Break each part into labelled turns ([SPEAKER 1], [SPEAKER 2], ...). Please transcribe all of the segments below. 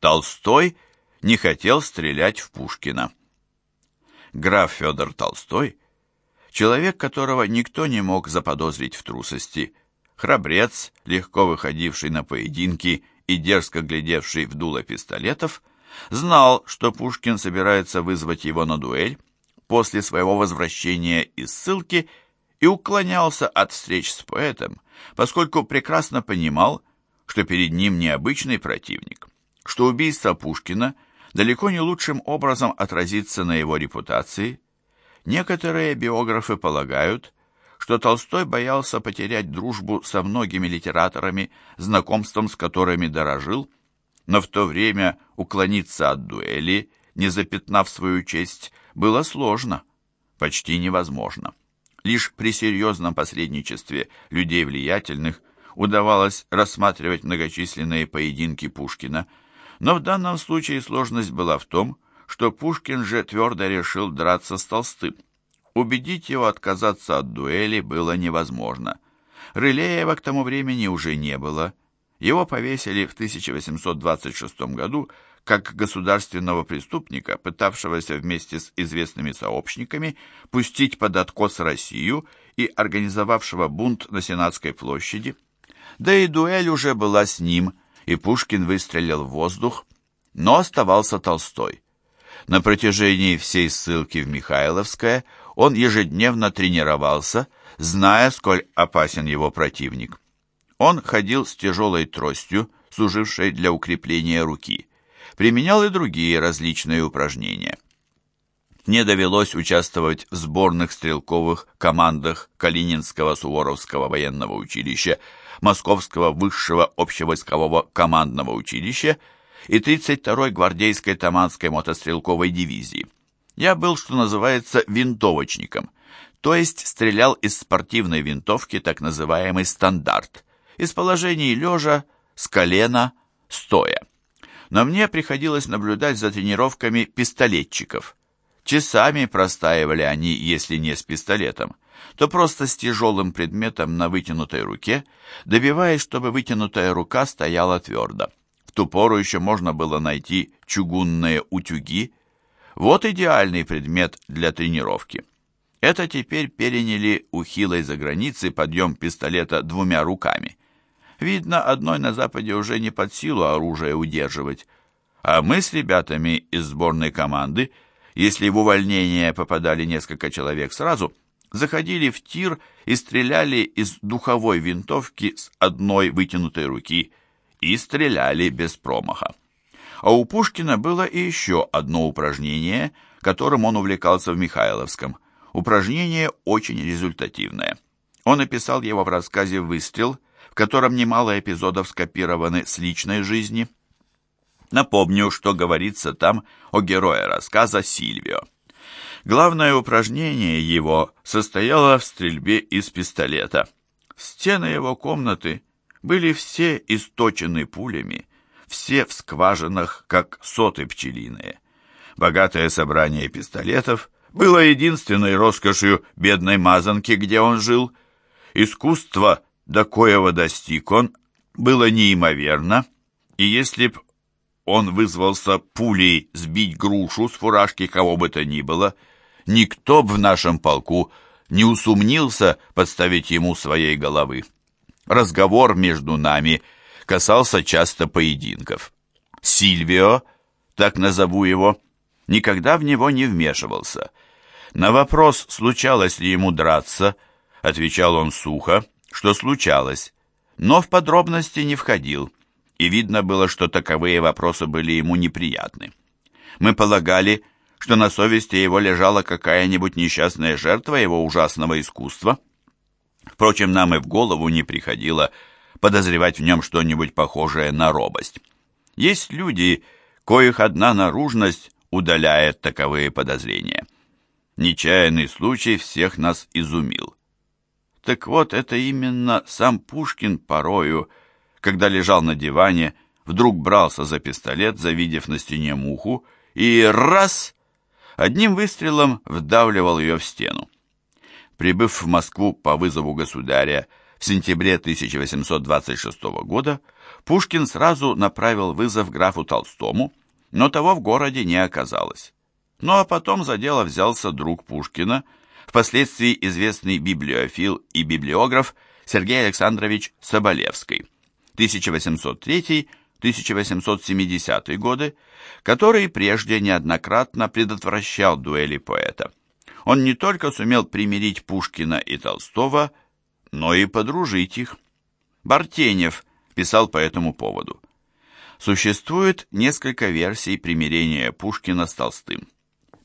[SPEAKER 1] Толстой не хотел стрелять в Пушкина. Граф Федор Толстой, человек, которого никто не мог заподозрить в трусости, храбрец, легко выходивший на поединки и дерзко глядевший в дуло пистолетов, знал, что Пушкин собирается вызвать его на дуэль после своего возвращения из ссылки и уклонялся от встреч с поэтом, поскольку прекрасно понимал, что перед ним необычный противник, что убийство Пушкина далеко не лучшим образом отразится на его репутации. Некоторые биографы полагают, что Толстой боялся потерять дружбу со многими литераторами, знакомством с которыми дорожил, но в то время уклониться от дуэли, не запятнав свою честь, было сложно, почти невозможно. Лишь при серьезном посредничестве людей влиятельных удавалось рассматривать многочисленные поединки Пушкина, но в данном случае сложность была в том, что Пушкин же твердо решил драться с Толстым. Убедить его отказаться от дуэли было невозможно. Рылеева к тому времени уже не было. Его повесили в 1826 году как государственного преступника, пытавшегося вместе с известными сообщниками пустить под откос Россию и организовавшего бунт на Сенатской площади. Да и дуэль уже была с ним, и Пушкин выстрелил в воздух, но оставался Толстой. На протяжении всей ссылки в Михайловское он ежедневно тренировался, зная, сколь опасен его противник. Он ходил с тяжелой тростью, служившей для укрепления руки применял и другие различные упражнения. Мне довелось участвовать в сборных стрелковых командах Калининского Суворовского военного училища, Московского высшего общевойскового командного училища и 32-й гвардейской Таманской мотострелковой дивизии. Я был, что называется, винтовочником, то есть стрелял из спортивной винтовки, так называемый стандарт, из положений лежа, с колена, стоя но мне приходилось наблюдать за тренировками пистолетчиков. Часами простаивали они, если не с пистолетом, то просто с тяжелым предметом на вытянутой руке, добиваясь, чтобы вытянутая рука стояла твердо. В ту пору еще можно было найти чугунные утюги. Вот идеальный предмет для тренировки. Это теперь переняли у хилой за границы подъем пистолета двумя руками. Видно, одной на Западе уже не под силу оружие удерживать. А мы с ребятами из сборной команды, если в увольнение попадали несколько человек сразу, заходили в тир и стреляли из духовой винтовки с одной вытянутой руки и стреляли без промаха. А у Пушкина было и еще одно упражнение, которым он увлекался в Михайловском. Упражнение очень результативное. Он описал его в рассказе «Выстрел», в котором немало эпизодов скопированы с личной жизни. Напомню, что говорится там о герое рассказа Сильвио. Главное упражнение его состояло в стрельбе из пистолета. Стены его комнаты были все источены пулями, все в скважинах, как соты пчелиные. Богатое собрание пистолетов было единственной роскошью бедной мазанки, где он жил. Искусство до коего достиг он, было неимоверно, и если б он вызвался пулей сбить грушу с фуражки кого бы то ни было, никто б в нашем полку не усомнился подставить ему своей головы. Разговор между нами касался часто поединков. Сильвио, так назову его, никогда в него не вмешивался. На вопрос, случалось ли ему драться, отвечал он сухо, что случалось, но в подробности не входил, и видно было, что таковые вопросы были ему неприятны. Мы полагали, что на совести его лежала какая-нибудь несчастная жертва его ужасного искусства. Впрочем, нам и в голову не приходило подозревать в нем что-нибудь похожее на робость. Есть люди, коих одна наружность удаляет таковые подозрения. Нечаянный случай всех нас изумил. Так вот, это именно сам Пушкин порою, когда лежал на диване, вдруг брался за пистолет, завидев на стене муху, и раз одним выстрелом вдавливал ее в стену. Прибыв в Москву по вызову государя В сентябре 1826 года Пушкин сразу направил вызов графу Толстому, но того в городе не оказалось. Ну а потом за дело взялся друг Пушкина, впоследствии известный библиофил и библиограф Сергей Александрович Соболевский, 1803-1870 годы, который прежде неоднократно предотвращал дуэли поэта. Он не только сумел примирить Пушкина и Толстого, но и подружить их. Бартенев писал по этому поводу. Существует несколько версий примирения Пушкина с Толстым.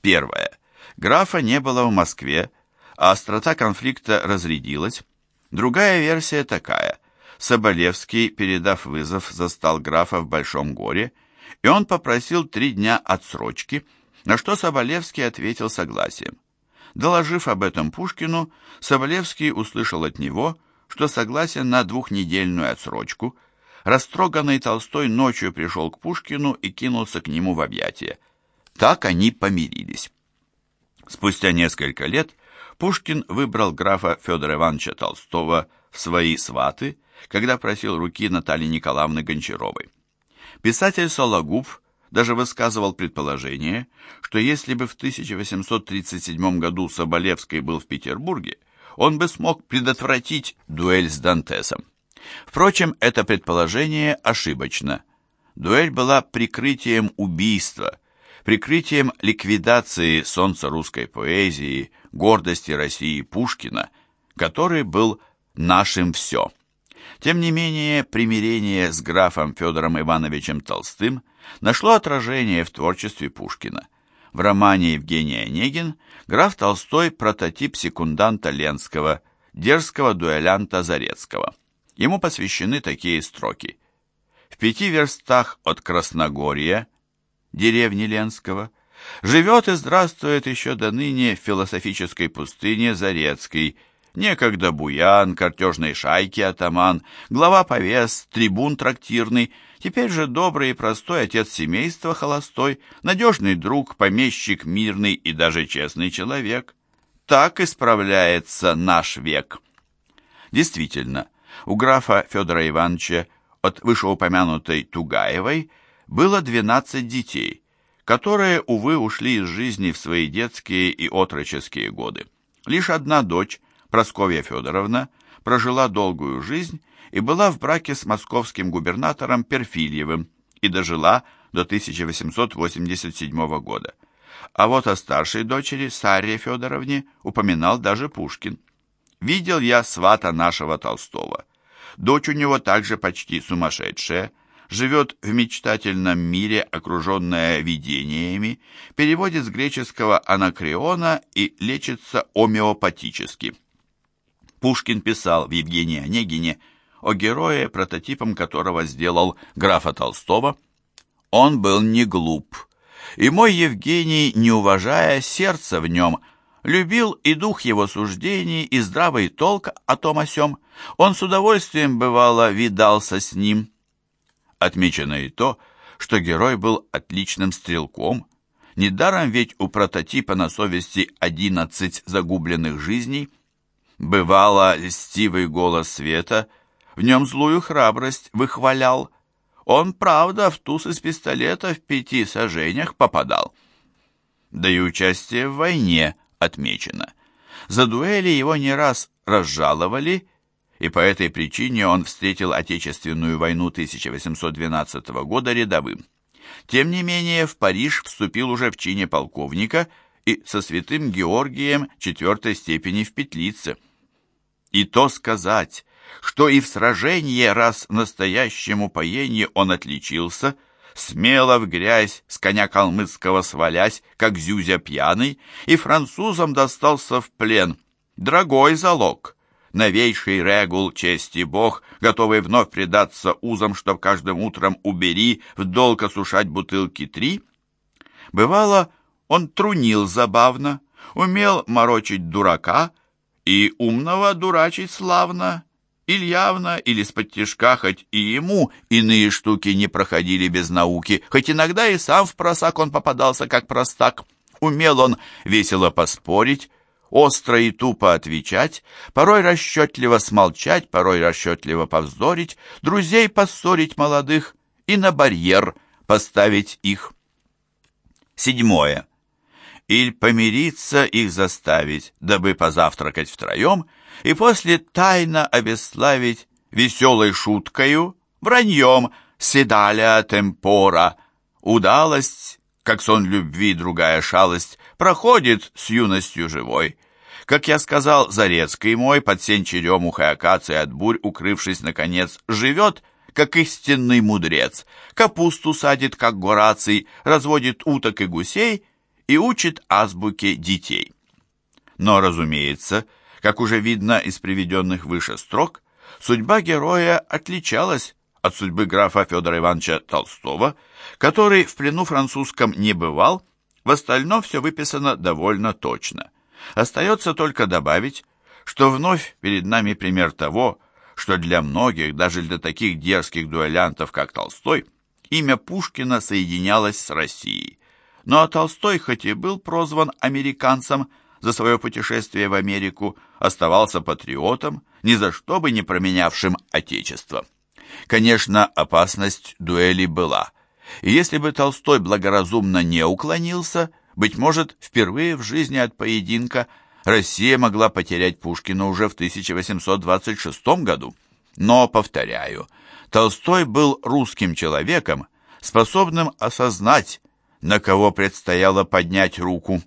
[SPEAKER 1] Первая. Графа не было в Москве, а острота конфликта разрядилась. Другая версия такая. Соболевский, передав вызов, застал графа в большом горе, и он попросил три дня отсрочки, на что Соболевский ответил согласием. Доложив об этом Пушкину, Соболевский услышал от него, что согласен на двухнедельную отсрочку. Растроганный Толстой ночью пришел к Пушкину и кинулся к нему в объятия. Так они помирились. Спустя несколько лет Пушкин выбрал графа Федора Ивановича Толстого в свои сваты, когда просил руки Натальи Николаевны Гончаровой. Писатель Сологуб даже высказывал предположение, что если бы в 1837 году Соболевский был в Петербурге, он бы смог предотвратить дуэль с Дантесом. Впрочем, это предположение ошибочно. Дуэль была прикрытием убийства, прикрытием ликвидации солнца русской поэзии, гордости России Пушкина, который был нашим все. Тем не менее, примирение с графом Федором Ивановичем Толстым нашло отражение в творчестве Пушкина. В романе Евгения Онегин граф Толстой – прототип секунданта Ленского, дерзкого дуэлянта Зарецкого. Ему посвящены такие строки. В пяти верстах от Красногорья, деревни Ленского, живет и здравствует еще до ныне в философической пустыне Зарецкий – Некогда буян, картежной шайки атаман, глава повес, трибун трактирный, теперь же добрый и простой отец семейства холостой, надежный друг, помещик мирный и даже честный человек. Так исправляется наш век. Действительно, у графа Федора Ивановича от вышеупомянутой Тугаевой было 12 детей, которые, увы, ушли из жизни в свои детские и отроческие годы. Лишь одна дочь, Просковья Федоровна прожила долгую жизнь и была в браке с московским губернатором Перфильевым и дожила до 1887 года. А вот о старшей дочери Сарье Федоровне упоминал даже Пушкин. «Видел я свата нашего Толстого. Дочь у него также почти сумасшедшая, живет в мечтательном мире, окруженная видениями, переводит с греческого анакреона и лечится омеопатически». Пушкин писал в Евгении Онегине о герое, прототипом которого сделал графа Толстого. Он был не глуп, и мой Евгений, не уважая сердца в нем, любил и дух его суждений, и здравый толк о том о сём. Он с удовольствием, бывало, видался с ним. Отмечено и то, что герой был отличным стрелком. Недаром ведь у прототипа на совести одиннадцать загубленных жизней – Бывало, льстивый голос света в нем злую храбрость выхвалял. Он, правда, в туз из пистолета в пяти сажениях попадал. Да и участие в войне отмечено. За дуэли его не раз разжаловали, и по этой причине он встретил Отечественную войну 1812 года рядовым. Тем не менее, в Париж вступил уже в чине полковника и со святым Георгием четвертой степени в Петлице – и то сказать, что и в сражении раз настоящему поенье он отличился, смело в грязь с коня калмыцкого свалясь, как зюзя пьяный, и французам достался в плен. Дорогой залог, новейший регул чести бог, готовый вновь предаться узам, чтоб каждым утром убери, в долг осушать бутылки три. Бывало, он трунил забавно, умел морочить дурака, и умного дурачить славно, или явно, или с подтяжка, хоть и ему иные штуки не проходили без науки, хоть иногда и сам в просак он попадался как простак. Умел он весело поспорить, остро и тупо отвечать, порой расчетливо смолчать, порой расчетливо повздорить, друзей поссорить молодых и на барьер поставить их. Седьмое. Иль помириться их заставить, дабы позавтракать втроем, и после тайно обесславить веселой шуткою, враньем, седаля темпора, удалость, как сон любви, другая шалость, проходит с юностью живой. Как я сказал, Зарецкий мой, под сень черемух акации от бурь, укрывшись, наконец, живет, как истинный мудрец, капусту садит, как Гораций, разводит уток и гусей и учит азбуке детей. Но, разумеется, как уже видно из приведенных выше строк, судьба героя отличалась от судьбы графа Федора Ивановича Толстого, который в плену французском не бывал, в остальном все выписано довольно точно. Остается только добавить, что вновь перед нами пример того, что для многих, даже для таких дерзких дуэлянтов, как Толстой, имя Пушкина соединялось с Россией. Но Толстой, хоть и был прозван американцем за свое путешествие в Америку, оставался патриотом, ни за что бы не променявшим Отечество. Конечно, опасность дуэли была. И если бы Толстой благоразумно не уклонился, быть может, впервые в жизни от поединка Россия могла потерять Пушкина уже в 1826 году. Но, повторяю, Толстой был русским человеком, способным осознать, на кого предстояло поднять руку.